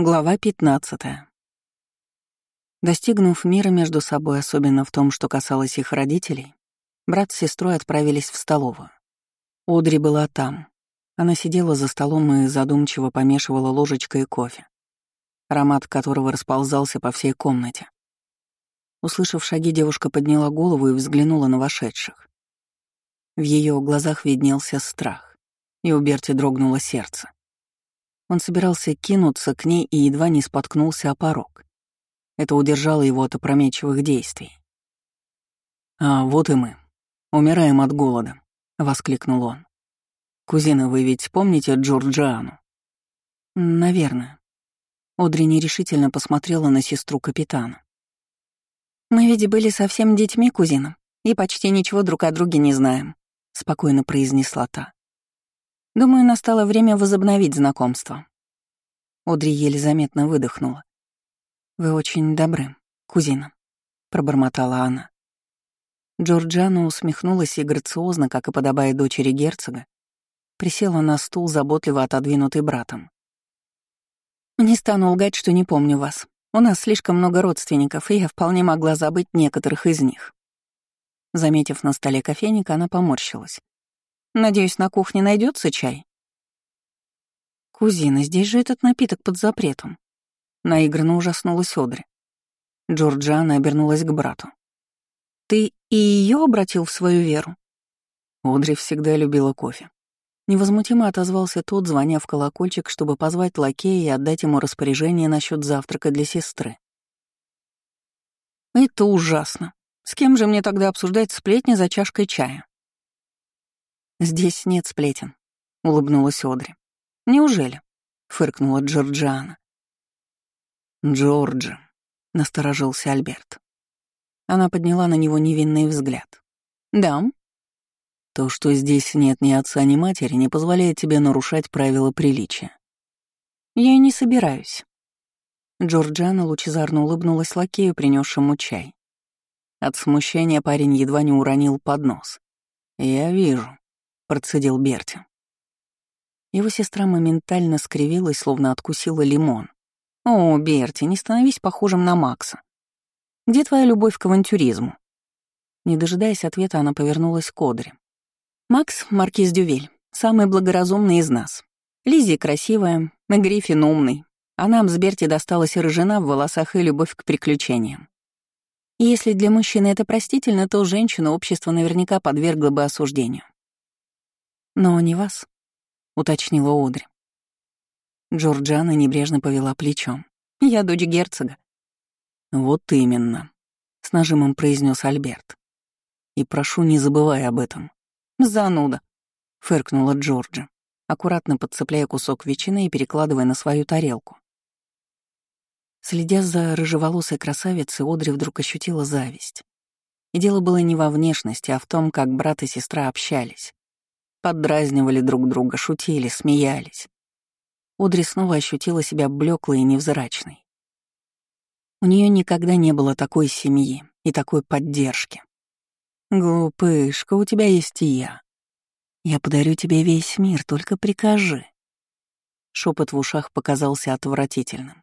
Глава 15. Достигнув мира между собой, особенно в том, что касалось их родителей, брат с сестрой отправились в столовую. Одри была там. Она сидела за столом и задумчиво помешивала ложечкой кофе, аромат которого расползался по всей комнате. Услышав шаги, девушка подняла голову и взглянула на вошедших. В ее глазах виднелся страх, и у Берти дрогнуло сердце. Он собирался кинуться к ней и едва не споткнулся о порог. Это удержало его от опрометчивых действий. «А вот и мы. Умираем от голода», — воскликнул он. «Кузина, вы ведь помните Джорджиану?» «Наверное». Одри нерешительно посмотрела на сестру капитана. «Мы ведь были совсем детьми, кузина, и почти ничего друг о друге не знаем», — спокойно произнесла та. Думаю, настало время возобновить знакомство. Одри еле заметно выдохнула. «Вы очень добры, кузина», — пробормотала она. Джорджана усмехнулась и грациозно, как и подобает дочери герцога, присела на стул, заботливо отодвинутый братом. «Не стану лгать, что не помню вас. У нас слишком много родственников, и я вполне могла забыть некоторых из них». Заметив на столе кофейник, она поморщилась. Надеюсь, на кухне найдется чай? Кузина, здесь же этот напиток под запретом. Наигранно ужаснулась Одри. Джорджана обернулась к брату. Ты и ее обратил в свою веру? Одри всегда любила кофе. Невозмутимо отозвался тот, звоня в колокольчик, чтобы позвать лакея и отдать ему распоряжение насчет завтрака для сестры. «Это ужасно. С кем же мне тогда обсуждать сплетни за чашкой чая?» «Здесь нет сплетен», — улыбнулась Одри. «Неужели?» — фыркнула Джорджиана. «Джорджи», — насторожился Альберт. Она подняла на него невинный взгляд. «Да». «То, что здесь нет ни отца, ни матери, не позволяет тебе нарушать правила приличия». «Я и не собираюсь». Джорджана лучезарно улыбнулась лакею, принесшему чай. От смущения парень едва не уронил поднос. «Я вижу», процедил Берти. Его сестра моментально скривилась, словно откусила лимон. «О, Берти, не становись похожим на Макса. Где твоя любовь к авантюризму?» Не дожидаясь ответа, она повернулась к Одре. «Макс — маркиз Дювель, самый благоразумный из нас. Лизи красивая, Гриффин умный, а нам с Берти досталась рыжина в волосах и любовь к приключениям. Если для мужчины это простительно, то женщину общество наверняка подвергло бы осуждению. «Но не вас», — уточнила Одри. Джорджана небрежно повела плечом. «Я дочь герцога». «Вот именно», — с нажимом произнес Альберт. «И прошу, не забывай об этом». «Зануда», — фыркнула Джорджа, аккуратно подцепляя кусок ветчины и перекладывая на свою тарелку. Следя за рыжеволосой красавицей, Одри вдруг ощутила зависть. И дело было не во внешности, а в том, как брат и сестра общались. Поддразнивали друг друга, шутили, смеялись. Одри снова ощутила себя блеклой и невзрачной. У нее никогда не было такой семьи и такой поддержки. «Глупышка, у тебя есть и я. Я подарю тебе весь мир, только прикажи». Шепот в ушах показался отвратительным.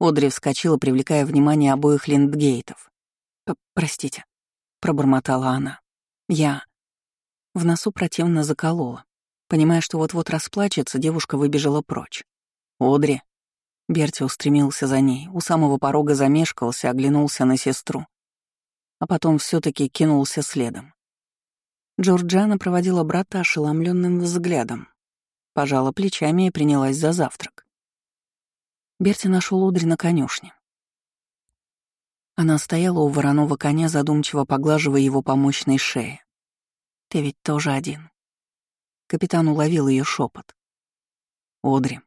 Одри вскочила, привлекая внимание обоих линдгейтов. «Простите», — пробормотала она. «Я...» В носу противно заколола. Понимая, что вот-вот расплачется, девушка выбежала прочь. «Одри!» Берти устремился за ней, у самого порога замешкался, оглянулся на сестру. А потом все таки кинулся следом. Джорджана проводила брата ошеломленным взглядом. Пожала плечами и принялась за завтрак. Берти нашел Одри на конюшне. Она стояла у вороного коня, задумчиво поглаживая его по мощной шее. Ты ведь тоже один. Капитан уловил ее шепот. Одри.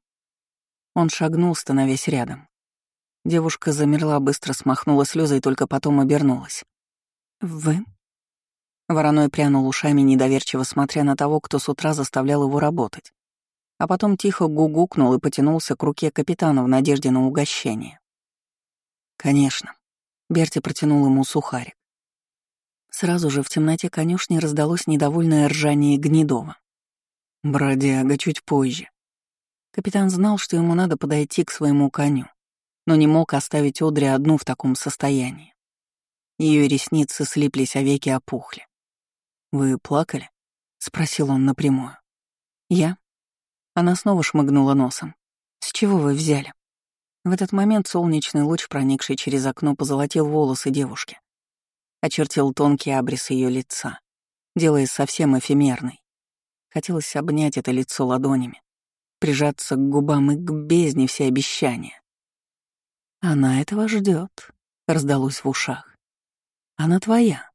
Он шагнул, становясь рядом. Девушка замерла, быстро смахнула слезы и только потом обернулась. «Вы?» Вороной прянул ушами, недоверчиво смотря на того, кто с утра заставлял его работать. А потом тихо гугукнул и потянулся к руке капитана в надежде на угощение. «Конечно». Берти протянул ему сухарик. Сразу же в темноте конюшни раздалось недовольное ржание Гнедова. «Бродяга, чуть позже». Капитан знал, что ему надо подойти к своему коню, но не мог оставить Одри одну в таком состоянии. Ее ресницы слиплись, а веки опухли. «Вы плакали?» — спросил он напрямую. «Я?» Она снова шмыгнула носом. «С чего вы взяли?» В этот момент солнечный луч, проникший через окно, позолотил волосы девушки. Очертил тонкий абрис ее лица, делая совсем эфемерной. Хотелось обнять это лицо ладонями, прижаться к губам и к бездне все обещания. «Она этого ждет, раздалось в ушах. «Она твоя».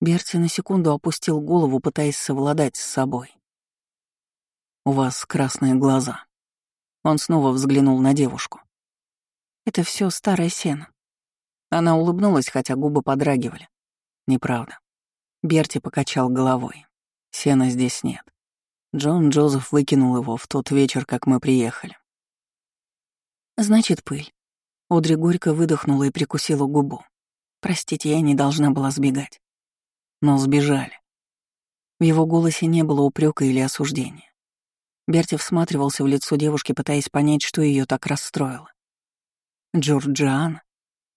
Берти на секунду опустил голову, пытаясь совладать с собой. «У вас красные глаза». Он снова взглянул на девушку. «Это все старое сено». Она улыбнулась, хотя губы подрагивали. «Неправда». Берти покачал головой. «Сена здесь нет. Джон Джозеф выкинул его в тот вечер, как мы приехали. «Значит, пыль». Одри горько выдохнула и прикусила губу. «Простите, я не должна была сбегать». Но сбежали. В его голосе не было упрека или осуждения. Берти всматривался в лицо девушки, пытаясь понять, что ее так расстроило. Джорджиана.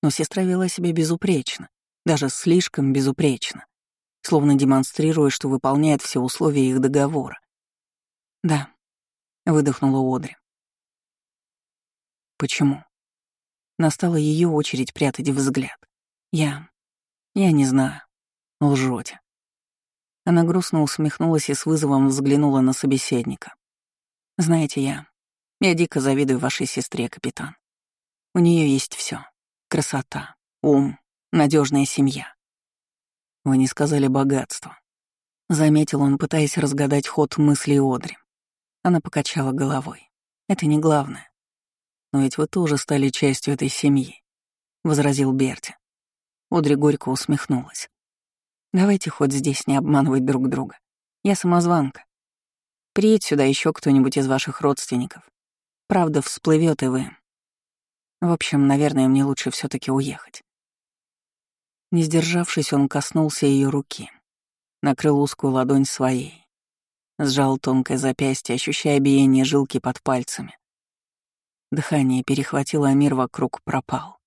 Но сестра вела себя безупречно, даже слишком безупречно, словно демонстрируя, что выполняет все условия их договора. «Да», — выдохнула Одри. «Почему?» Настала ее очередь прятать взгляд. «Я... я не знаю. Лжете». Она грустно усмехнулась и с вызовом взглянула на собеседника. «Знаете, я... я дико завидую вашей сестре, капитан. У нее есть все: красота, ум, надежная семья. Вы не сказали богатство. Заметил он, пытаясь разгадать ход мыслей Одри. Она покачала головой. Это не главное. Но ведь вы тоже стали частью этой семьи, возразил Берти. Одри горько усмехнулась. Давайте хоть здесь не обманывать друг друга. Я самозванка. Приедь сюда еще кто-нибудь из ваших родственников. Правда всплывет и вы. В общем, наверное, мне лучше все таки уехать. Не сдержавшись, он коснулся ее руки, накрыл узкую ладонь своей, Сжал тонкое запястье, ощущая биение жилки под пальцами. Дыхание перехватило, а мир вокруг пропал.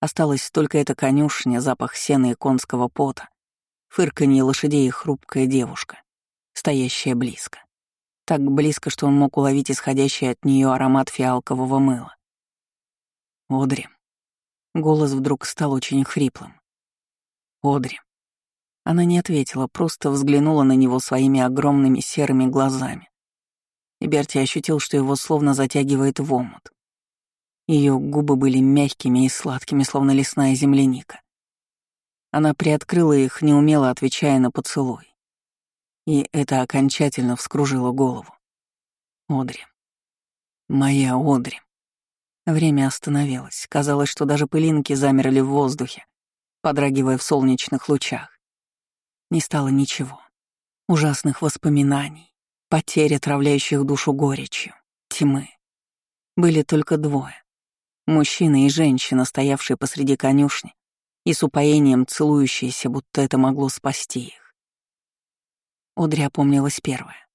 Осталась только эта конюшня, запах сена и конского пота, фырканье лошадей и хрупкая девушка, стоящая близко. Так близко, что он мог уловить исходящий от нее аромат фиалкового мыла. «Одри». Голос вдруг стал очень хриплым. «Одри». Она не ответила, просто взглянула на него своими огромными серыми глазами. И Берти ощутил, что его словно затягивает в омут. Ее губы были мягкими и сладкими, словно лесная земляника. Она приоткрыла их, неумело отвечая на поцелуй. И это окончательно вскружило голову. Одри. Моя Одри. Время остановилось. Казалось, что даже пылинки замерли в воздухе, подрагивая в солнечных лучах не стало ничего. Ужасных воспоминаний, потерь, отравляющих душу горечью, тьмы. Были только двое. Мужчина и женщина, стоявшие посреди конюшни и с упоением целующиеся, будто это могло спасти их. Одри опомнилась первая.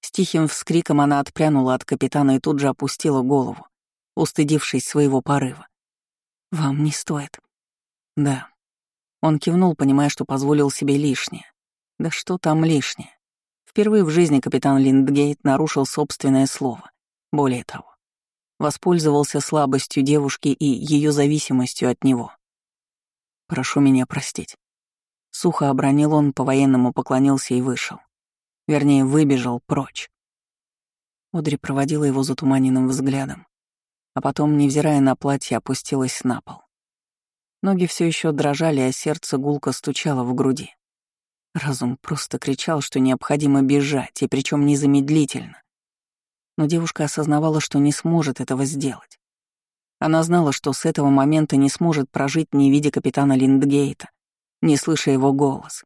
С тихим вскриком она отпрянула от капитана и тут же опустила голову, устыдившись своего порыва. «Вам не стоит». «Да, он кивнул, понимая, что позволил себе лишнее. Да что там лишнее? Впервые в жизни капитан Линдгейт нарушил собственное слово. Более того, воспользовался слабостью девушки и ее зависимостью от него. «Прошу меня простить». Сухо обронил он, по-военному поклонился и вышел. Вернее, выбежал прочь. Одри проводила его затуманенным взглядом, а потом, невзирая на платье, опустилась на пол. Ноги все еще дрожали, а сердце гулко стучало в груди. Разум просто кричал, что необходимо бежать, и причем незамедлительно. Но девушка осознавала, что не сможет этого сделать. Она знала, что с этого момента не сможет прожить, не видя капитана Линдгейта, не слыша его голос.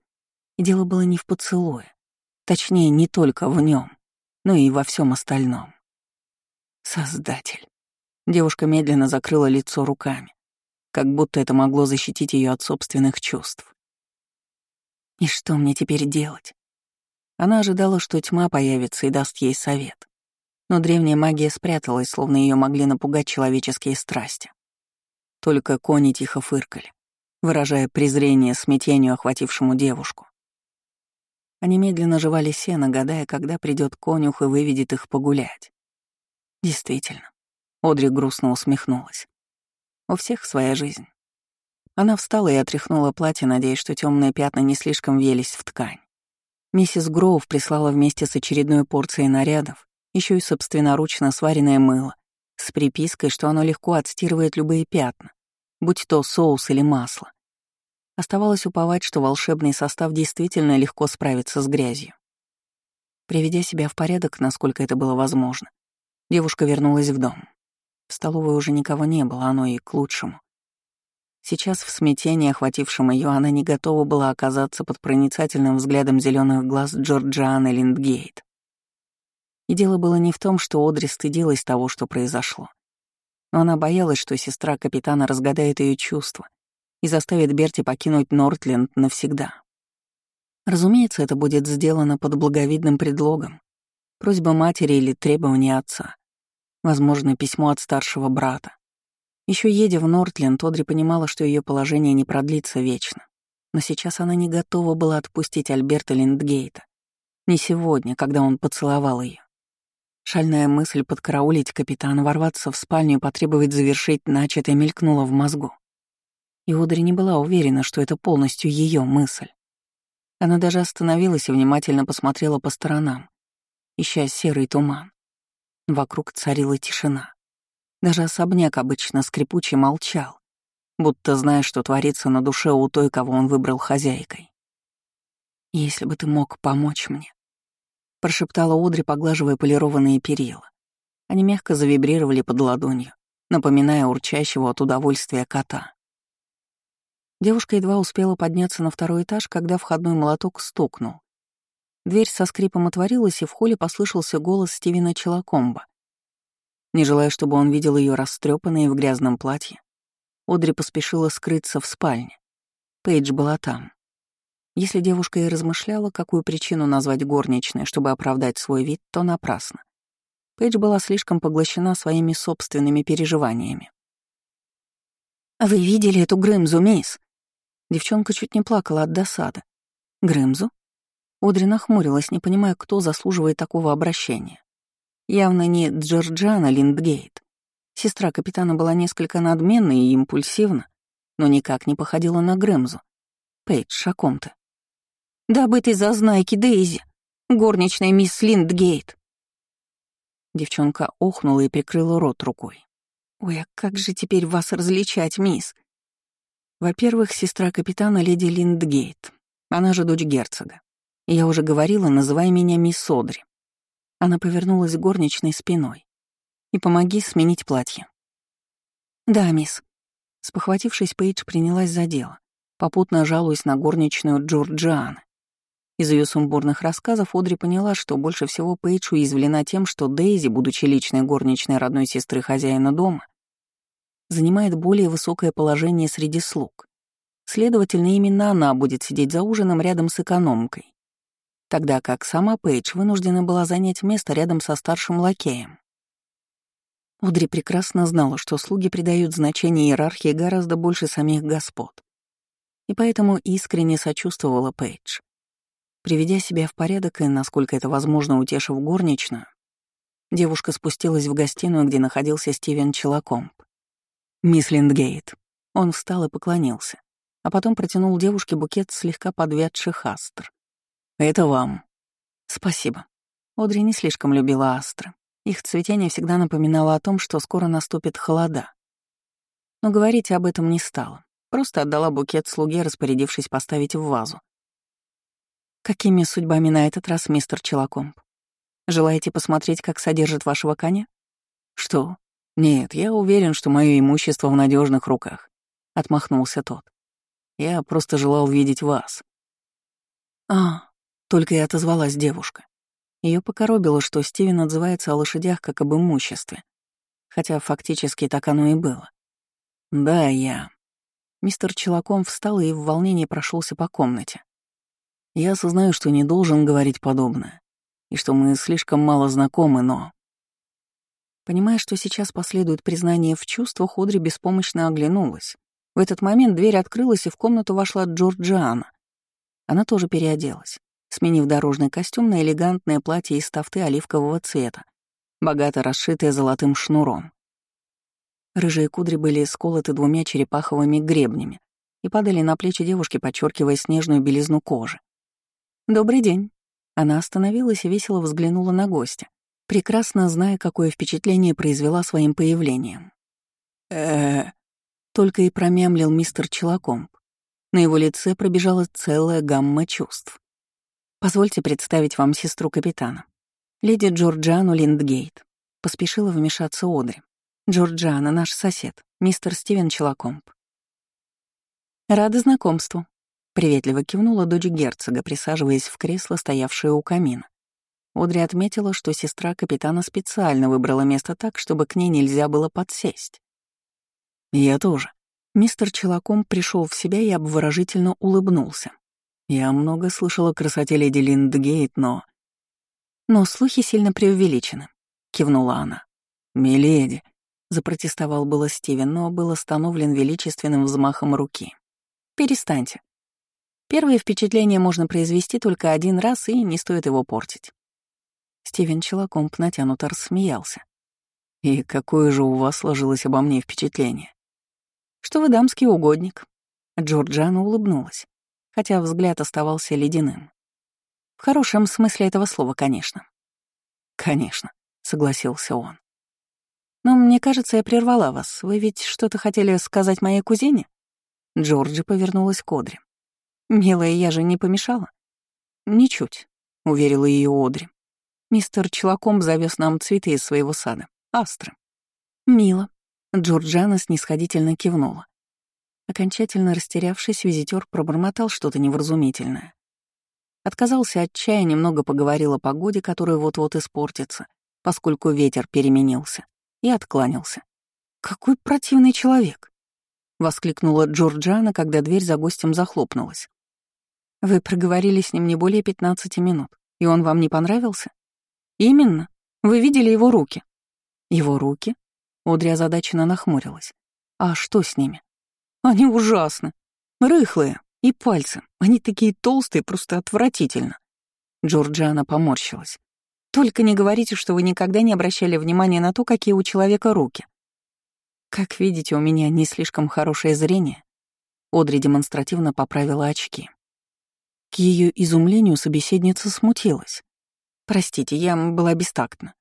И дело было не в поцелуе. Точнее, не только в нем, но и во всем остальном. Создатель. Девушка медленно закрыла лицо руками как будто это могло защитить ее от собственных чувств. И что мне теперь делать? Она ожидала, что тьма появится и даст ей совет. Но древняя магия спряталась, словно ее могли напугать человеческие страсти. Только кони тихо фыркали, выражая презрение смятению, охватившему девушку. Они медленно жевали сено, гадая, когда придет конюх и выведет их погулять. Действительно, Одри грустно усмехнулась. У всех своя жизнь. Она встала и отряхнула платье, надеясь, что темные пятна не слишком въелись в ткань. Миссис Гроув прислала вместе с очередной порцией нарядов еще и собственноручно сваренное мыло, с припиской, что оно легко отстирывает любые пятна, будь то соус или масло. Оставалось уповать, что волшебный состав действительно легко справится с грязью. Приведя себя в порядок, насколько это было возможно, девушка вернулась в дом. В столовой уже никого не было, оно и к лучшему. Сейчас в смятении, охватившем ее, она не готова была оказаться под проницательным взглядом зеленых глаз Джорджианы Линдгейт. И дело было не в том, что Одри стыдилась того, что произошло. Но она боялась, что сестра капитана разгадает ее чувства и заставит Берти покинуть Нортленд навсегда. Разумеется, это будет сделано под благовидным предлогом. Просьба матери или требование отца. Возможно, письмо от старшего брата. Еще едя в Нортленд, Одри понимала, что ее положение не продлится вечно. Но сейчас она не готова была отпустить Альберта Линдгейта. Не сегодня, когда он поцеловал ее. Шальная мысль подкараулить капитана, ворваться в спальню и потребовать завершить начатое мелькнула в мозгу. И Одри не была уверена, что это полностью ее мысль. Она даже остановилась и внимательно посмотрела по сторонам, ища серый туман. Вокруг царила тишина. Даже особняк обычно скрипучий молчал, будто зная, что творится на душе у той, кого он выбрал хозяйкой. «Если бы ты мог помочь мне», — прошептала Одри, поглаживая полированные перила. Они мягко завибрировали под ладонью, напоминая урчащего от удовольствия кота. Девушка едва успела подняться на второй этаж, когда входной молоток стукнул. Дверь со скрипом отворилась, и в холле послышался голос Стивена Челакомба. Не желая, чтобы он видел ее растрепанной в грязном платье, Одри поспешила скрыться в спальне. Пейдж была там. Если девушка и размышляла, какую причину назвать горничной, чтобы оправдать свой вид, то напрасно. Пейдж была слишком поглощена своими собственными переживаниями. «Вы видели эту Грымзу, мисс?» Девчонка чуть не плакала от досады. Грымзу? Одри нахмурилась, не понимая, кто заслуживает такого обращения. Явно не Джорджана Линдгейт. Сестра капитана была несколько надменна и импульсивна, но никак не походила на Грымзу. Пейдж, о ком ты? «Добытый зазнайки Дейзи, горничная мисс Линдгейт». Девчонка охнула и прикрыла рот рукой. «Ой, а как же теперь вас различать, мисс? Во-первых, сестра капитана леди Линдгейт, она же дочь герцога. Я уже говорила, называй меня мисс Содри. Она повернулась горничной спиной. И помоги сменить платье. Да, мисс. Спохватившись, Пейдж принялась за дело, попутно жалуясь на горничную Джорджианы. Из ее сумбурных рассказов Одри поняла, что больше всего Пейдж уязвлена тем, что Дейзи, будучи личной горничной родной сестры хозяина дома, занимает более высокое положение среди слуг. Следовательно, именно она будет сидеть за ужином рядом с экономкой, тогда как сама Пейдж вынуждена была занять место рядом со старшим лакеем. Удри прекрасно знала, что слуги придают значение иерархии гораздо больше самих господ, и поэтому искренне сочувствовала Пейдж. Приведя себя в порядок и, насколько это возможно, утешив горничную, девушка спустилась в гостиную, где находился Стивен Челакомб. «Мисс Линдгейт». Он встал и поклонился, а потом протянул девушке букет слегка подвядших астр. «Это вам». «Спасибо». Одри не слишком любила астры. Их цветение всегда напоминало о том, что скоро наступит холода. Но говорить об этом не стала. Просто отдала букет слуге, распорядившись поставить в вазу. «Какими судьбами на этот раз, мистер Челакомб? Желаете посмотреть, как содержит вашего коня?» «Что?» «Нет, я уверен, что мое имущество в надежных руках», — отмахнулся тот. «Я просто желал видеть вас». «А, только и отозвалась девушка. Ее покоробило, что Стивен отзывается о лошадях как об имуществе. Хотя фактически так оно и было. «Да, я». Мистер Челаком встал и в волнении прошелся по комнате. «Я осознаю, что не должен говорить подобное, и что мы слишком мало знакомы, но...» Понимая, что сейчас последует признание в чувствах, Одри беспомощно оглянулась. В этот момент дверь открылась, и в комнату вошла Джорджиана. Она тоже переоделась, сменив дорожный костюм на элегантное платье из тафты оливкового цвета, богато расшитое золотым шнуром. Рыжие кудри были сколоты двумя черепаховыми гребнями и падали на плечи девушки, подчеркивая снежную белизну кожи. «Добрый день». Она остановилась и весело взглянула на гостя, прекрасно зная, какое впечатление произвела своим появлением. э только и промямлил мистер Челакомб. На его лице пробежала целая гамма чувств. «Позвольте представить вам сестру капитана. Леди Джорджану Линдгейт». Поспешила вмешаться Одри. «Джорджана, наш сосед, мистер Стивен Челакомб». «Рада знакомству», — приветливо кивнула дочь герцога, присаживаясь в кресло, стоявшее у камина. Одри отметила, что сестра капитана специально выбрала место так, чтобы к ней нельзя было подсесть. «Я тоже». Мистер Челаком пришел в себя и обворожительно улыбнулся. «Я много слышала о красоте леди Линдгейт, но...» «Но слухи сильно преувеличены», — кивнула она. «Миледи», — запротестовал было Стивен, но был остановлен величественным взмахом руки. «Перестаньте. Первое впечатление можно произвести только один раз, и не стоит его портить. Стивен Челакомб натянуто рассмеялся. «И какое же у вас сложилось обо мне впечатление?» «Что вы дамский угодник». Джорджана улыбнулась, хотя взгляд оставался ледяным. В хорошем смысле этого слова, конечно. «Конечно», — согласился он. «Но мне кажется, я прервала вас. Вы ведь что-то хотели сказать моей кузине?» Джорджи повернулась к Одри. «Милая, я же не помешала?» «Ничуть», — уверила ее Одри. Мистер Челаком завез нам цветы из своего сада. Астры. Мило. Джорджана снисходительно кивнула. Окончательно растерявшись, визитер пробормотал что-то невразумительное. Отказался от чая, немного поговорил о погоде, которая вот-вот испортится, поскольку ветер переменился, и откланялся. «Какой противный человек!» — воскликнула Джорджана, когда дверь за гостем захлопнулась. «Вы проговорили с ним не более пятнадцати минут, и он вам не понравился?» «Именно. Вы видели его руки?» «Его руки?» Одри озадаченно нахмурилась. «А что с ними?» «Они ужасны. Рыхлые. И пальцы. Они такие толстые, просто отвратительно». Джорджиана поморщилась. «Только не говорите, что вы никогда не обращали внимания на то, какие у человека руки. Как видите, у меня не слишком хорошее зрение». Одри демонстративно поправила очки. К ее изумлению собеседница смутилась. Простите, я была бестактна.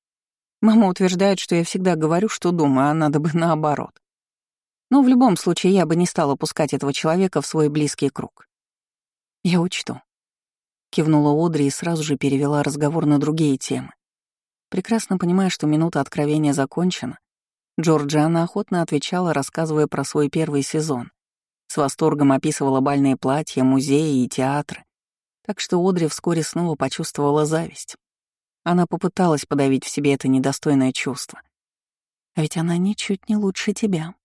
Мама утверждает, что я всегда говорю, что думаю, а надо бы наоборот. Но в любом случае я бы не стала пускать этого человека в свой близкий круг. Я учту. Кивнула Одри и сразу же перевела разговор на другие темы. Прекрасно понимая, что минута откровения закончена, Джорджиана охотно отвечала, рассказывая про свой первый сезон. С восторгом описывала бальные платья, музеи и театры. Так что Одри вскоре снова почувствовала зависть. Она попыталась подавить в себе это недостойное чувство. А ведь она ничуть не лучше тебя.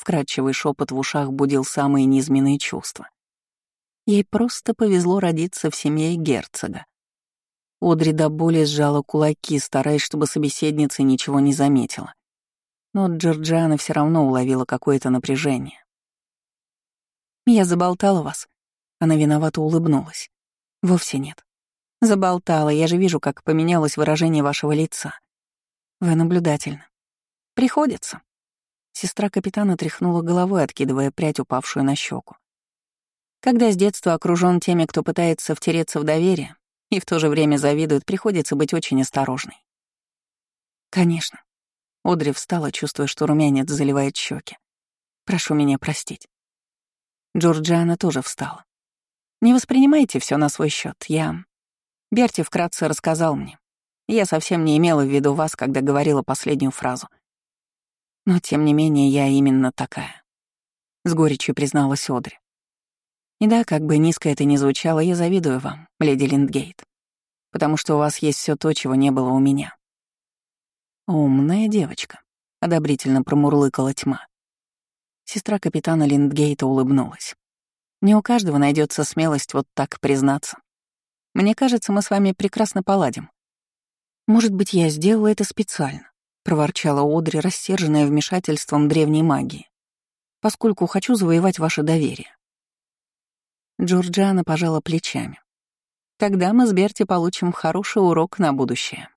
Вкрадчивый шепот в ушах будил самые низменные чувства. Ей просто повезло родиться в семье герцога. Одри до боли сжала кулаки, стараясь, чтобы собеседница ничего не заметила. Но Джорджиана все равно уловила какое-то напряжение. «Я заболтала вас». Она виновато улыбнулась. «Вовсе нет. Заболтала, я же вижу, как поменялось выражение вашего лица. Вы наблюдательны. Приходится. Сестра капитана тряхнула головой, откидывая прядь, упавшую на щеку. Когда с детства окружен теми, кто пытается втереться в доверие, и в то же время завидует, приходится быть очень осторожной. Конечно. Одри встала, чувствуя, что румянец заливает щеки. Прошу меня простить. Джорджиана тоже встала. Не воспринимайте все на свой счет. Я Берти вкратце рассказал мне. Я совсем не имела в виду вас, когда говорила последнюю фразу. Но, тем не менее, я именно такая. С горечью призналась Одри. И да, как бы низко это ни звучало, я завидую вам, леди Линдгейт, потому что у вас есть все то, чего не было у меня. Умная девочка, одобрительно промурлыкала тьма. Сестра капитана Линдгейта улыбнулась. Не у каждого найдется смелость вот так признаться. Мне кажется, мы с вами прекрасно поладим. Может быть, я сделала это специально, — проворчала Одри, рассерженная вмешательством древней магии, «поскольку хочу завоевать ваше доверие». Джорджиана пожала плечами. «Тогда мы с Берти получим хороший урок на будущее».